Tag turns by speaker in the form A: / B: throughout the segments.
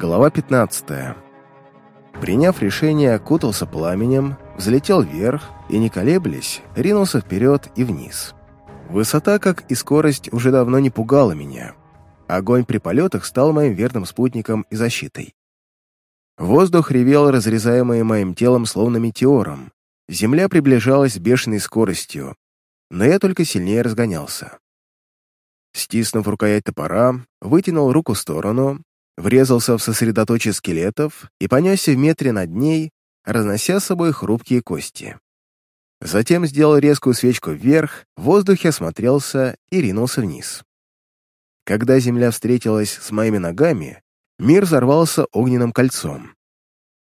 A: Глава 15. Приняв решение, окутался пламенем, взлетел вверх и, не колеблясь, ринулся вперед и вниз. Высота, как и скорость, уже давно не пугала меня. Огонь при полетах стал моим верным спутником и защитой. Воздух ревел, разрезаемый моим телом словно метеором. Земля приближалась с бешеной скоростью, но я только сильнее разгонялся. Стиснув рукоять топора, вытянул руку в сторону, врезался в сосредоточие скелетов и понесся в метре над ней, разнося с собой хрупкие кости. Затем сделал резкую свечку вверх, в воздухе осмотрелся и ринулся вниз. Когда земля встретилась с моими ногами, мир взорвался огненным кольцом.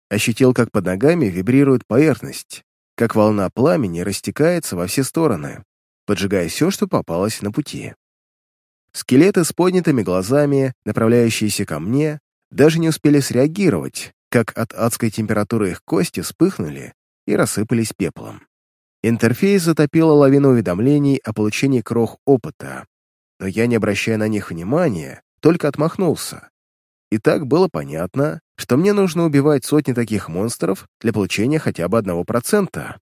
A: Ощутил, как под ногами вибрирует поверхность, как волна пламени растекается во все стороны, поджигая все, что попалось на пути. Скелеты с поднятыми глазами, направляющиеся ко мне, даже не успели среагировать, как от адской температуры их кости вспыхнули и рассыпались пеплом. Интерфейс затопила лавину уведомлений о получении крох опыта, но я, не обращая на них внимания, только отмахнулся. И так было понятно, что мне нужно убивать сотни таких монстров для получения хотя бы одного процента.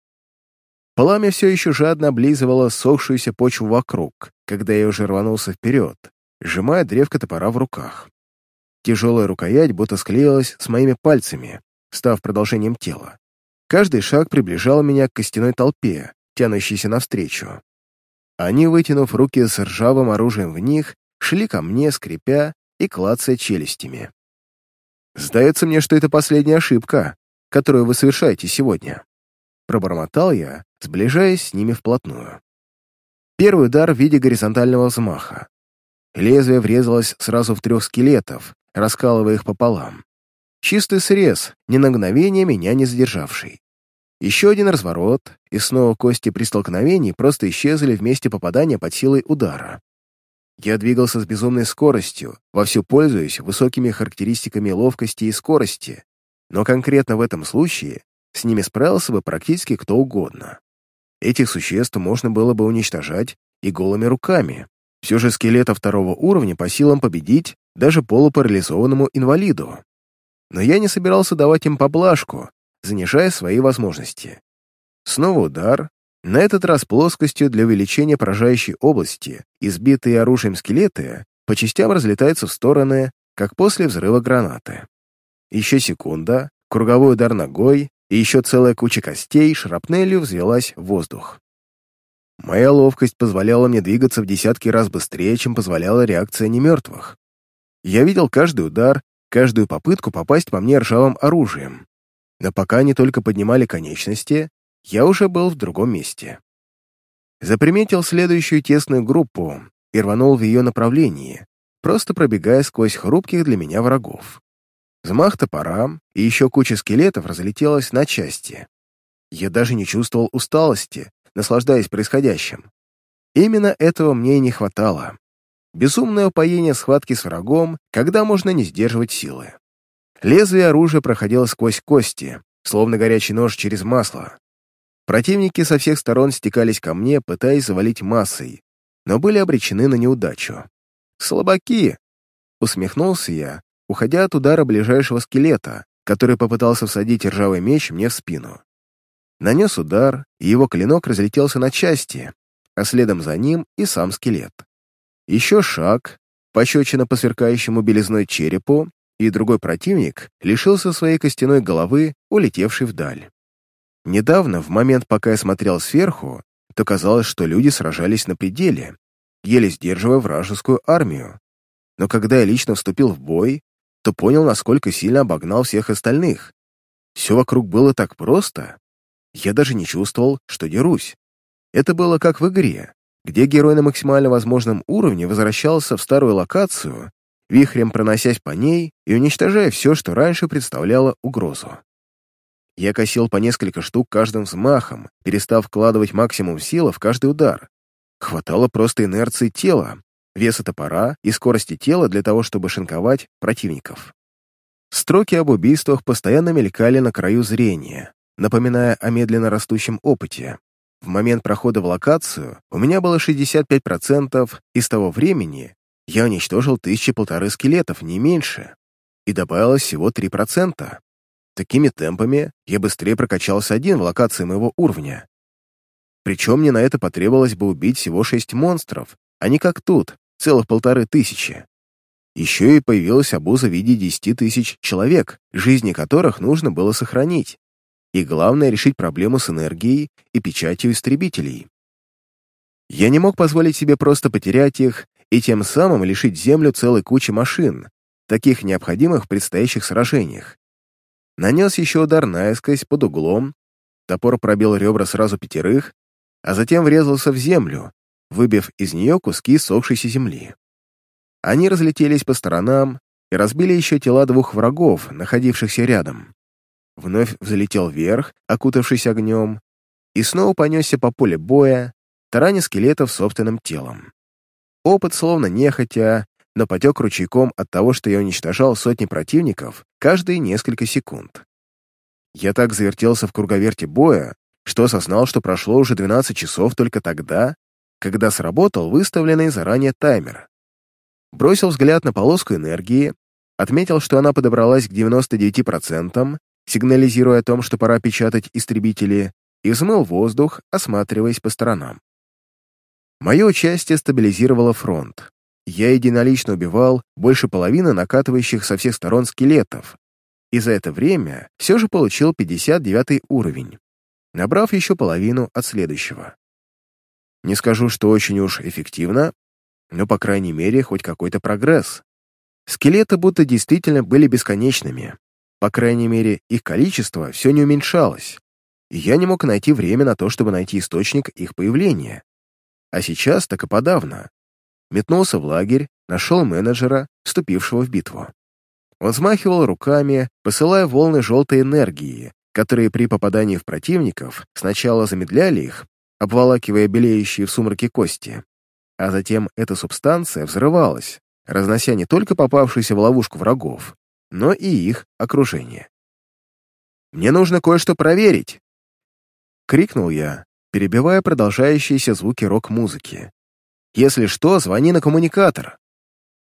A: Пламя все еще жадно облизывало сохшуюся почву вокруг, когда я уже рванулся вперед, сжимая древко топора в руках. Тяжелая рукоять будто склеилась с моими пальцами, став продолжением тела. Каждый шаг приближал меня к костяной толпе, тянущейся навстречу. Они, вытянув руки с ржавым оружием в них, шли ко мне, скрипя и клацая челюстями. «Сдается мне, что это последняя ошибка, которую вы совершаете сегодня», пробормотал я, сближаясь с ними вплотную. Первый удар в виде горизонтального взмаха. Лезвие врезалось сразу в трех скелетов, раскалывая их пополам. Чистый срез, ни на мгновение меня не задержавший. Еще один разворот, и снова кости при столкновении просто исчезли вместе попадания под силой удара. Я двигался с безумной скоростью, вовсю пользуясь высокими характеристиками ловкости и скорости, но конкретно в этом случае с ними справился бы практически кто угодно. Этих существ можно было бы уничтожать и голыми руками. Все же скелета второго уровня по силам победить даже полупарализованному инвалиду. Но я не собирался давать им поблажку, занижая свои возможности. Снова удар, на этот раз плоскостью для увеличения поражающей области, избитые оружием скелеты по частям разлетаются в стороны, как после взрыва гранаты. Еще секунда, круговой удар ногой, и еще целая куча костей шрапнелью взвелась в воздух. Моя ловкость позволяла мне двигаться в десятки раз быстрее, чем позволяла реакция немертвых. Я видел каждый удар, каждую попытку попасть по мне ржавым оружием. Но пока они только поднимали конечности, я уже был в другом месте. Заприметил следующую тесную группу и рванул в ее направлении, просто пробегая сквозь хрупких для меня врагов. Взмах топора, и еще куча скелетов разлетелась на части. Я даже не чувствовал усталости, наслаждаясь происходящим. Именно этого мне и не хватало. Безумное упоение схватки с врагом, когда можно не сдерживать силы. Лезвие оружия проходило сквозь кости, словно горячий нож через масло. Противники со всех сторон стекались ко мне, пытаясь завалить массой, но были обречены на неудачу. «Слабаки!» — усмехнулся я, уходя от удара ближайшего скелета, который попытался всадить ржавый меч мне в спину. Нанес удар, и его клинок разлетелся на части, а следом за ним и сам скелет. Еще шаг, пощечина по сверкающему белизной черепу, и другой противник лишился своей костяной головы, улетевшей вдаль. Недавно, в момент, пока я смотрел сверху, то казалось, что люди сражались на пределе, еле сдерживая вражескую армию. Но когда я лично вступил в бой, то понял, насколько сильно обогнал всех остальных. Все вокруг было так просто. Я даже не чувствовал, что дерусь. Это было как в игре, где герой на максимально возможном уровне возвращался в старую локацию, вихрем проносясь по ней и уничтожая все, что раньше представляло угрозу. Я косил по несколько штук каждым взмахом, перестав вкладывать максимум силы в каждый удар. Хватало просто инерции тела, веса топора и скорости тела для того, чтобы шинковать противников. Строки об убийствах постоянно мелькали на краю зрения, напоминая о медленно растущем опыте. В момент прохода в локацию у меня было 65%, и с того времени я уничтожил тысячи полторы скелетов, не меньше. и добавилось всего 3%. Такими темпами я быстрее прокачался один в локации моего уровня. Причем мне на это потребовалось бы убить всего шесть монстров, а не как тут, целых полторы тысячи. Еще и появилась обуза в виде десяти тысяч человек, жизни которых нужно было сохранить. И главное — решить проблему с энергией и печатью истребителей. Я не мог позволить себе просто потерять их и тем самым лишить Землю целой кучи машин, таких необходимых в предстоящих сражениях. Нанес еще удар наискось под углом, топор пробил ребра сразу пятерых, а затем врезался в землю, выбив из нее куски сохшейся земли. Они разлетелись по сторонам и разбили еще тела двух врагов, находившихся рядом. Вновь взлетел вверх, окутавшись огнем, и снова понесся по полю боя, тараня скелетов собственным телом. Опыт словно нехотя, но потек ручейком от того, что я уничтожал сотни противников каждые несколько секунд. Я так завертелся в круговерте боя, что осознал, что прошло уже 12 часов только тогда, когда сработал выставленный заранее таймер. Бросил взгляд на полоску энергии, отметил, что она подобралась к 99%, сигнализируя о том, что пора печатать истребители, и взмыл воздух, осматриваясь по сторонам. Мое участие стабилизировало фронт. Я единолично убивал больше половины накатывающих со всех сторон скелетов, и за это время все же получил 59 уровень, набрав еще половину от следующего. Не скажу, что очень уж эффективно, но, по крайней мере, хоть какой-то прогресс. Скелеты будто действительно были бесконечными. По крайней мере, их количество все не уменьшалось, и я не мог найти время на то, чтобы найти источник их появления. А сейчас так и подавно. Метнулся в лагерь, нашел менеджера, вступившего в битву. Он взмахивал руками, посылая волны желтой энергии, которые при попадании в противников сначала замедляли их, обволакивая белеющие в сумраке кости, а затем эта субстанция взрывалась, разнося не только попавшуюся в ловушку врагов, но и их окружение. «Мне нужно кое-что проверить!» — крикнул я, перебивая продолжающиеся звуки рок-музыки. «Если что, звони на коммуникатор!»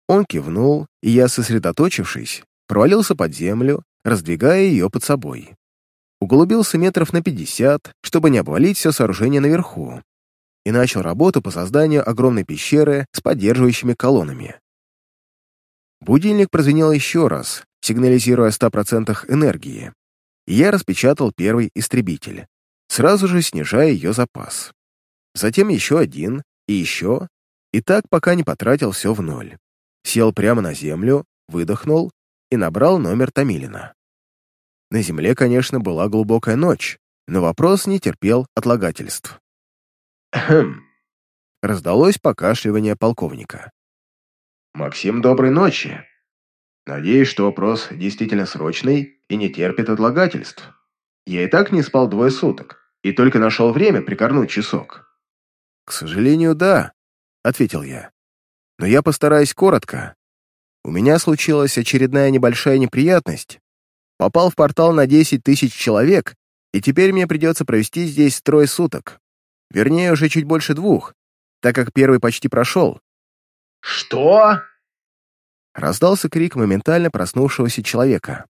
A: Он кивнул, и я, сосредоточившись, провалился под землю, раздвигая ее под собой. Углубился метров на пятьдесят, чтобы не обвалить все сооружение наверху, и начал работу по созданию огромной пещеры с поддерживающими колоннами. Будильник прозвенел еще раз, сигнализируя о 100% энергии, и я распечатал первый истребитель, сразу же снижая ее запас. Затем еще один, и еще, и так пока не потратил все в ноль. Сел прямо на землю, выдохнул и набрал номер Томилина. На земле, конечно, была глубокая ночь, но вопрос не терпел отлагательств. «Хм!» — раздалось покашливание полковника. «Максим, доброй ночи. Надеюсь, что вопрос действительно срочный и не терпит отлагательств. Я и так не спал двое суток и только нашел время прикорнуть часок». «К сожалению, да», — ответил я. «Но я постараюсь коротко. У меня случилась очередная небольшая неприятность. Попал в портал на 10 тысяч человек, и теперь мне придется провести здесь трое суток. Вернее, уже чуть больше двух, так как первый почти прошел.
B: «Что?»
A: Раздался крик моментально проснувшегося человека.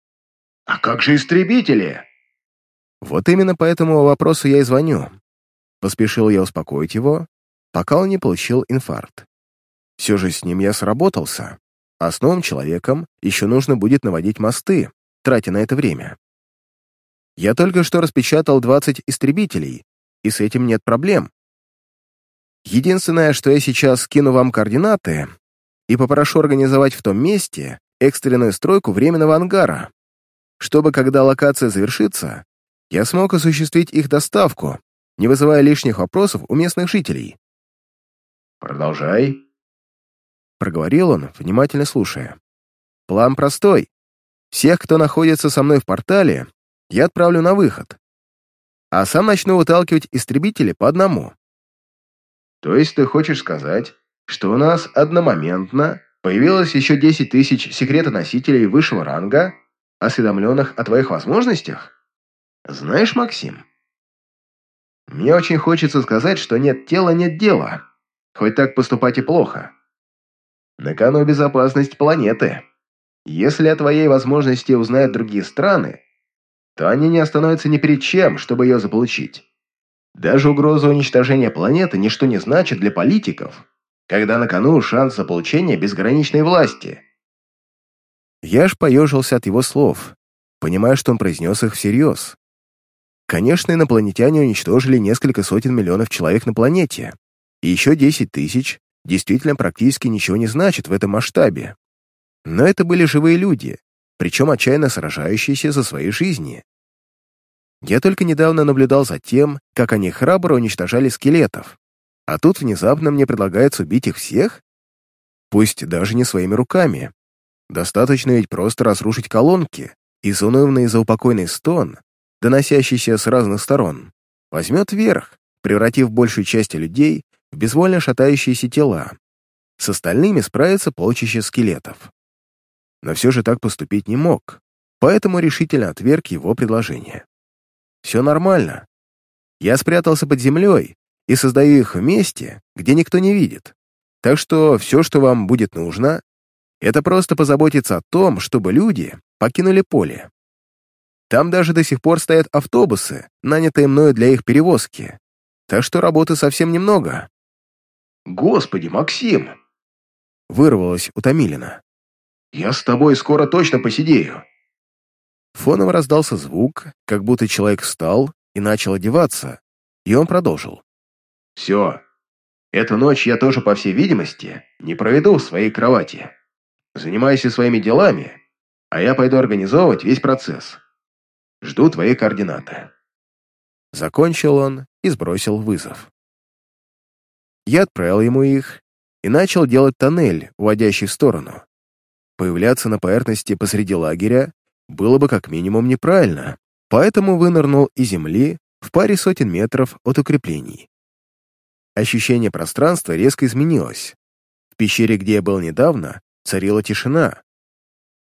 B: «А как же истребители?»
A: Вот именно по этому вопросу я и звоню. Поспешил я успокоить его, пока он не получил инфаркт. Все же с ним я сработался, а с новым человеком еще нужно будет наводить мосты, тратя на это время. Я только что распечатал 20 истребителей, и с этим нет проблем. Единственное, что я сейчас скину вам координаты и попрошу организовать в том месте экстренную стройку временного ангара, чтобы, когда локация завершится, я смог осуществить их доставку, не вызывая лишних вопросов у местных жителей.
B: «Продолжай»,
A: проговорил он, внимательно слушая. «План простой. Всех, кто находится со мной в портале, я отправлю на выход. А сам начну выталкивать истребители по одному».
B: «То есть ты хочешь сказать, что у нас одномоментно появилось еще 10 тысяч секретоносителей высшего ранга, осведомленных о твоих возможностях? Знаешь, Максим, мне очень хочется сказать, что нет тела, нет дела. Хоть так поступать и плохо. На кону безопасность планеты. Если о твоей возможности узнают другие страны, то они не остановятся ни перед чем, чтобы ее заполучить. Даже угроза уничтожения планеты ничто не значит для политиков, когда на кону шанс получения безграничной власти.
A: Я ж поежился от его слов, понимая, что он произнес их всерьез. Конечно, инопланетяне уничтожили несколько сотен миллионов человек на планете, и еще 10 тысяч действительно практически ничего не значит в этом масштабе. Но это были живые люди, причем отчаянно сражающиеся за свои жизни. Я только недавно наблюдал за тем, как они храбро уничтожали скелетов, а тут внезапно мне предлагается убить их всех? Пусть даже не своими руками. Достаточно ведь просто разрушить колонки, и заунывный заупокойный стон, доносящийся с разных сторон, возьмет верх, превратив большую часть людей в безвольно шатающиеся тела. С остальными справится полчища скелетов. Но все же так поступить не мог, поэтому решительно отверг его предложение. Все нормально. Я спрятался под землей, и создаю их в месте, где никто не видит. Так что все, что вам будет нужно, это просто позаботиться о том, чтобы люди покинули поле. Там даже до сих пор стоят автобусы, нанятые мною для их перевозки. Так что работы совсем немного.
B: «Господи, Максим!»
A: Вырвалось у Томилина.
B: «Я с тобой скоро точно посидею».
A: Фоном раздался звук, как будто человек встал и начал одеваться, и он продолжил.
B: Все. Эту ночь я тоже, по всей видимости, не проведу в своей кровати. Занимайся своими делами, а я пойду организовывать весь процесс. Жду твои координаты».
A: Закончил он и сбросил вызов. Я отправил ему их и начал делать тоннель, уводящий в сторону. Появляться на поверхности посреди лагеря было бы как минимум неправильно, поэтому вынырнул из земли в паре сотен метров от укреплений. Ощущение пространства резко изменилось. В пещере, где я был недавно, царила тишина,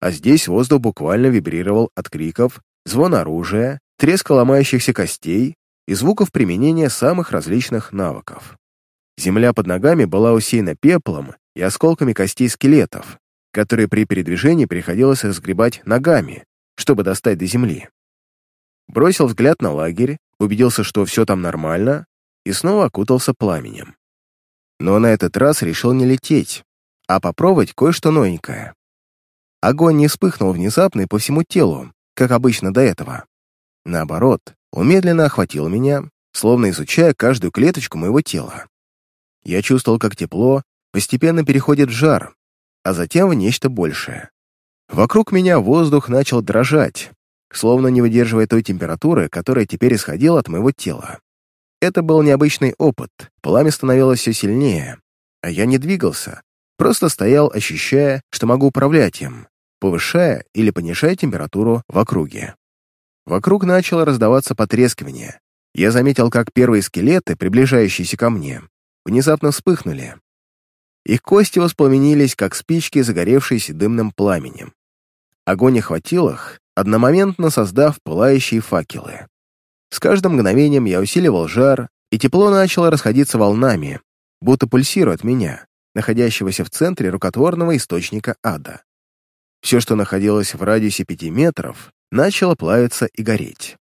A: а здесь воздух буквально вибрировал от криков, звона оружия, треска ломающихся костей и звуков применения самых различных навыков. Земля под ногами была усеяна пеплом и осколками костей скелетов, которые при передвижении приходилось разгребать ногами, чтобы достать до земли. Бросил взгляд на лагерь, убедился, что все там нормально, и снова окутался пламенем. Но на этот раз решил не лететь, а попробовать кое-что новенькое. Огонь не вспыхнул внезапно и по всему телу, как обычно до этого. Наоборот, он медленно охватил меня, словно изучая каждую клеточку моего тела. Я чувствовал, как тепло постепенно переходит в жар, а затем в нечто большее. Вокруг меня воздух начал дрожать, словно не выдерживая той температуры, которая теперь исходила от моего тела. Это был необычный опыт, пламя становилось все сильнее, а я не двигался, просто стоял, ощущая, что могу управлять им, повышая или понижая температуру в округе. Вокруг начало раздаваться потрескивание. Я заметил, как первые скелеты, приближающиеся ко мне, внезапно вспыхнули. Их кости воспламенились, как спички, загоревшиеся дымным пламенем. Огонь охватил их, одномоментно создав пылающие факелы. С каждым мгновением я усиливал жар, и тепло начало расходиться волнами, будто пульсируя от меня, находящегося в центре рукотворного источника ада. Все, что находилось в радиусе пяти метров, начало плавиться и гореть.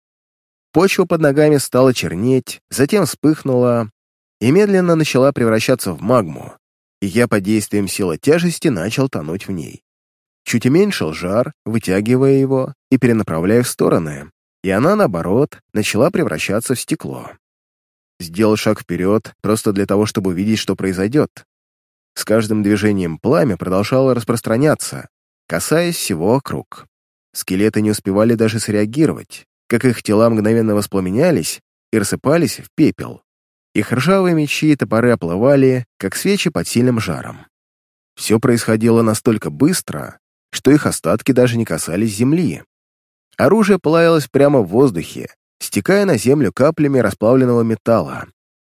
A: Почва под ногами стала чернеть, затем вспыхнула и медленно начала превращаться в магму, и я под действием силы тяжести начал тонуть в ней. Чуть уменьшил жар, вытягивая его и перенаправляя в стороны, и она, наоборот, начала превращаться в стекло. Сделал шаг вперед, просто для того, чтобы увидеть, что произойдет. С каждым движением пламя продолжало распространяться, касаясь всего вокруг. Скелеты не успевали даже среагировать, как их тела мгновенно воспламенялись и рассыпались в пепел. Их ржавые мечи и топоры оплывали, как свечи под сильным жаром. Все происходило настолько быстро, что их остатки даже не касались земли, Оружие плавилось прямо в воздухе, стекая на землю каплями расплавленного металла,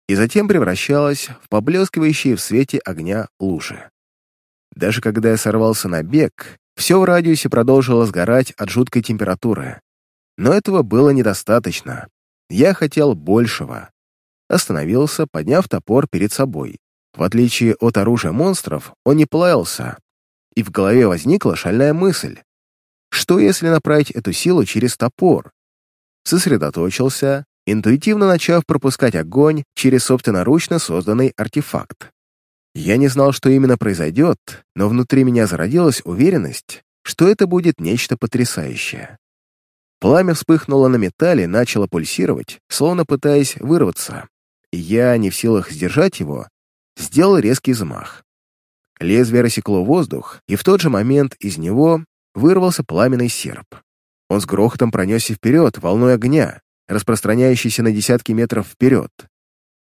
A: и затем превращалось в поблескивающие в свете огня лужи. Даже когда я сорвался на бег, все в радиусе продолжило сгорать от жуткой температуры. Но этого было недостаточно. Я хотел большего. Остановился, подняв топор перед собой. В отличие от оружия монстров, он не плавился, и в голове возникла шальная мысль. Что, если направить эту силу через топор? Сосредоточился, интуитивно начав пропускать огонь через собственноручно созданный артефакт. Я не знал, что именно произойдет, но внутри меня зародилась уверенность, что это будет нечто потрясающее. Пламя вспыхнуло на металле, начало пульсировать, словно пытаясь вырваться. И я, не в силах сдержать его, сделал резкий взмах. Лезвие рассекло воздух, и в тот же момент из него вырвался пламенный серп. Он с грохотом пронесся вперед, волной огня, распространяющийся на десятки метров вперед.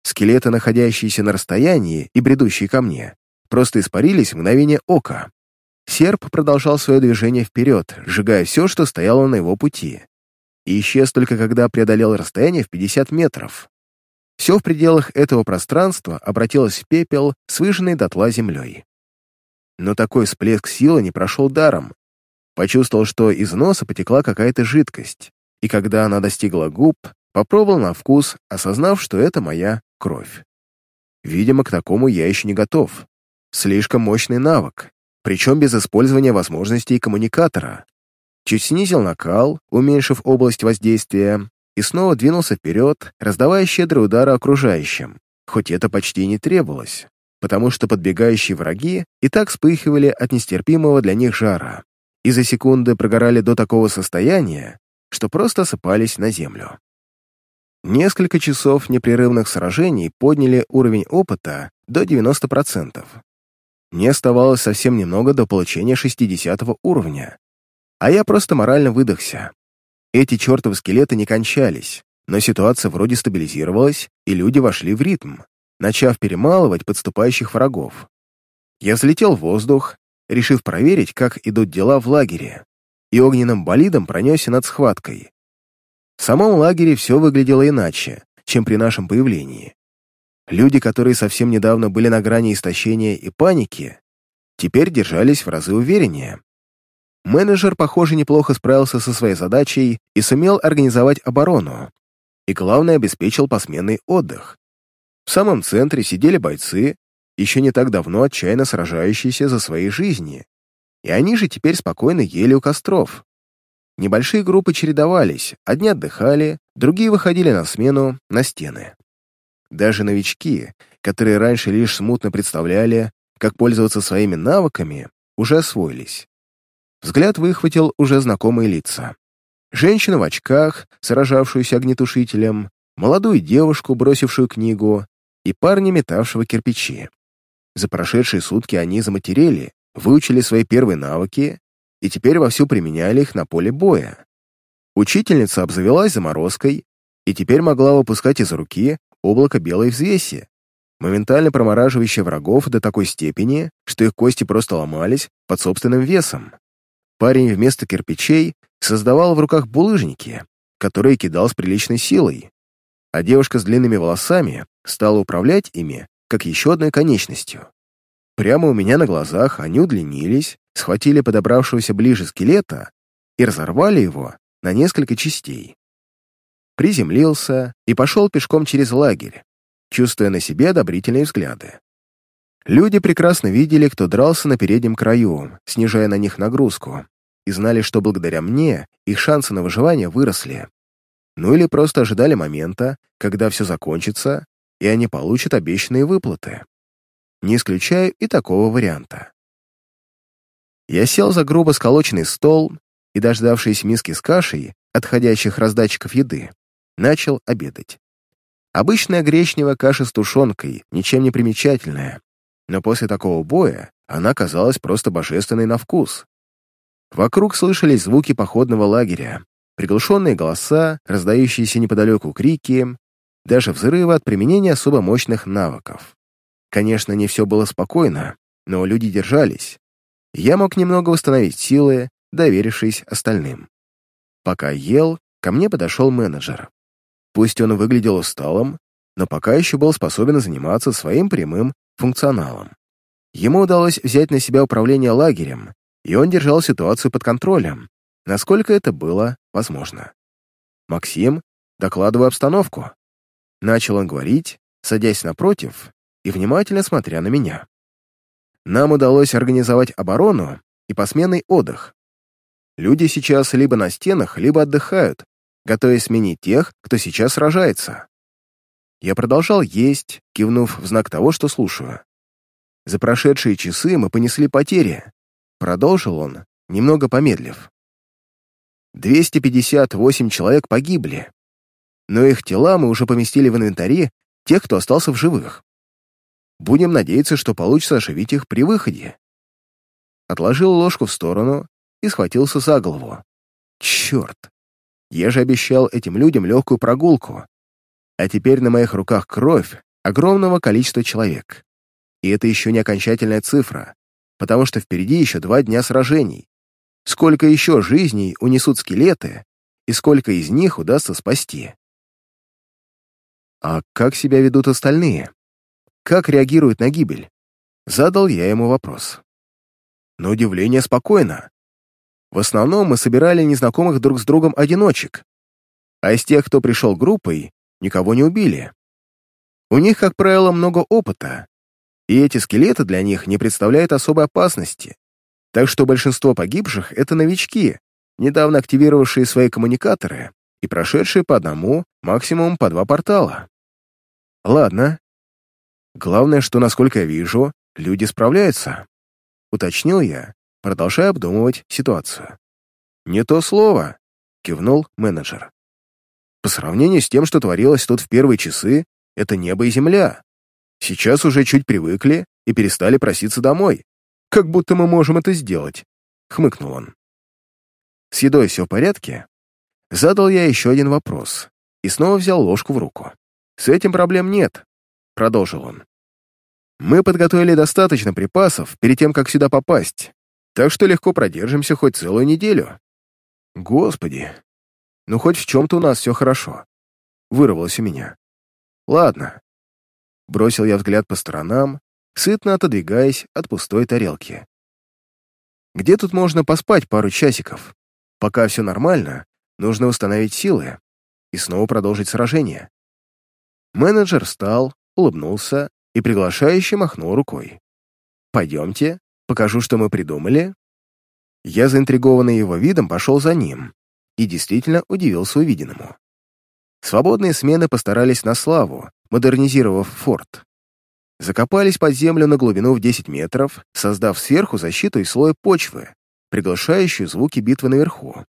A: Скелеты, находящиеся на расстоянии и бредущие ко мне, просто испарились в мгновение ока. Серп продолжал свое движение вперед, сжигая все, что стояло на его пути. И исчез только когда преодолел расстояние в 50 метров. Все в пределах этого пространства обратилось в пепел с дотла землей. Но такой всплеск силы не прошел даром. Почувствовал, что из носа потекла какая-то жидкость, и когда она достигла губ, попробовал на вкус, осознав, что это моя кровь. Видимо, к такому я еще не готов. Слишком мощный навык, причем без использования возможностей коммуникатора. Чуть снизил накал, уменьшив область воздействия, и снова двинулся вперед, раздавая щедрые удары окружающим, хоть это почти не требовалось, потому что подбегающие враги и так вспыхивали от нестерпимого для них жара и за секунды прогорали до такого состояния, что просто осыпались на землю. Несколько часов непрерывных сражений подняли уровень опыта до 90%. Мне оставалось совсем немного до получения 60 уровня, а я просто морально выдохся. Эти чертовы скелеты не кончались, но ситуация вроде стабилизировалась, и люди вошли в ритм, начав перемалывать подступающих врагов. Я взлетел в воздух, решив проверить, как идут дела в лагере, и огненным болидом пронесся над схваткой. В самом лагере все выглядело иначе, чем при нашем появлении. Люди, которые совсем недавно были на грани истощения и паники, теперь держались в разы увереннее. Менеджер, похоже, неплохо справился со своей задачей и сумел организовать оборону. И, главное, обеспечил посменный отдых. В самом центре сидели бойцы, еще не так давно отчаянно сражающиеся за свои жизни, и они же теперь спокойно ели у костров. Небольшие группы чередовались, одни отдыхали, другие выходили на смену на стены. Даже новички, которые раньше лишь смутно представляли, как пользоваться своими навыками, уже освоились. Взгляд выхватил уже знакомые лица. Женщину в очках, сражавшуюся огнетушителем, молодую девушку, бросившую книгу, и парня, метавшего кирпичи. За прошедшие сутки они заматерели, выучили свои первые навыки и теперь вовсю применяли их на поле боя. Учительница обзавелась заморозкой и теперь могла выпускать из руки облако белой взвеси, моментально промораживающее врагов до такой степени, что их кости просто ломались под собственным весом. Парень вместо кирпичей создавал в руках булыжники, которые кидал с приличной силой, а девушка с длинными волосами стала управлять ими, как еще одной конечностью. Прямо у меня на глазах они удлинились, схватили подобравшегося ближе скелета и разорвали его на несколько частей. Приземлился и пошел пешком через лагерь, чувствуя на себе одобрительные взгляды. Люди прекрасно видели, кто дрался на переднем краю, снижая на них нагрузку, и знали, что благодаря мне их шансы на выживание выросли. Ну или просто ожидали момента, когда все закончится, и они получат обещанные выплаты. Не исключаю и такого варианта. Я сел за грубо сколоченный стол и, дождавшись миски с кашей, отходящих раздатчиков еды, начал обедать. Обычная гречневая каша с тушенкой, ничем не примечательная, но после такого боя она казалась просто божественной на вкус. Вокруг слышались звуки походного лагеря, приглушенные голоса, раздающиеся неподалеку крики, даже взрывы от применения особо мощных навыков. Конечно, не все было спокойно, но люди держались. Я мог немного восстановить силы, доверившись остальным. Пока ел, ко мне подошел менеджер. Пусть он выглядел усталым, но пока еще был способен заниматься своим прямым функционалом. Ему удалось взять на себя управление лагерем, и он держал ситуацию под контролем, насколько это было возможно. «Максим, докладывай обстановку». Начал он говорить, садясь напротив и внимательно смотря на меня. нам удалось организовать оборону и посменный отдых. Люди сейчас либо на стенах, либо отдыхают, готовясь сменить тех, кто сейчас сражается. Я продолжал есть, кивнув в знак того, что слушаю. За прошедшие часы мы понесли потери. Продолжил он, немного помедлив. 258 человек погибли, но их тела мы уже поместили в инвентаре тех, кто остался в живых. Будем надеяться, что получится оживить их при выходе. Отложил ложку в сторону и схватился за голову. Черт! Я же обещал этим людям легкую прогулку. А теперь на моих руках кровь огромного количества человек. И это еще не окончательная цифра, потому что впереди еще два дня сражений. Сколько еще жизней унесут скелеты, и сколько из них удастся спасти. А как себя ведут остальные? Как реагируют на гибель? Задал я ему вопрос. На удивление спокойно. В основном мы собирали незнакомых друг с другом одиночек, а из тех, кто пришел группой, никого не убили. У них, как правило, много опыта, и эти скелеты для них не представляют особой опасности. Так что большинство погибших — это новички, недавно активировавшие свои коммуникаторы и прошедшие по одному, максимум по два портала. Ладно. Главное, что, насколько я вижу, люди справляются. Уточнил я, продолжая обдумывать ситуацию. «Не то слово», — кивнул менеджер. «По сравнению с тем, что творилось тут в первые часы, это небо и земля. Сейчас уже чуть привыкли и перестали проситься домой. Как будто мы можем это сделать», — хмыкнул он. «С едой все в порядке?» Задал я еще один вопрос и снова взял ложку в руку. «С этим проблем нет», — продолжил он. «Мы подготовили достаточно припасов перед тем, как сюда попасть, так что легко продержимся хоть целую неделю». «Господи, ну хоть в чем-то у нас все хорошо», — вырвалось у меня. «Ладно». Бросил я взгляд по сторонам сытно отодвигаясь от пустой тарелки. Где тут можно поспать пару часиков? Пока все нормально, нужно установить силы и снова продолжить сражение. Менеджер встал, улыбнулся и приглашающе махнул рукой. «Пойдемте, покажу, что мы придумали». Я, заинтригованный его видом, пошел за ним и действительно удивился увиденному. Свободные смены постарались на славу, модернизировав форт закопались под землю на глубину в 10 метров, создав сверху защиту из слоя почвы, приглашающую звуки битвы наверху.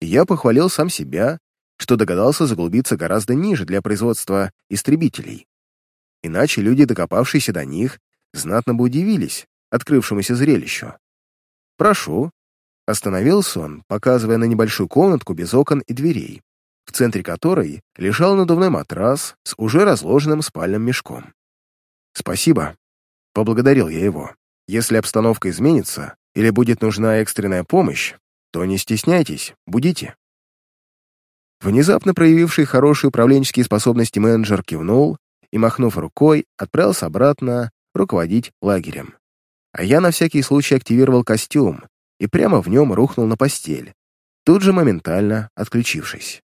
A: И я похвалил сам себя, что догадался заглубиться гораздо ниже для производства истребителей. Иначе люди, докопавшиеся до них, знатно бы удивились открывшемуся зрелищу. «Прошу», — остановился он, показывая на небольшую комнатку без окон и дверей, в центре которой лежал надувной матрас с уже разложенным спальным мешком. «Спасибо», — поблагодарил я его. «Если обстановка изменится или будет нужна экстренная помощь, то не стесняйтесь, будите». Внезапно проявивший хорошие управленческие способности менеджер кивнул и, махнув рукой, отправился обратно руководить лагерем. А я на всякий случай активировал костюм и прямо в нем рухнул на постель, тут же моментально отключившись.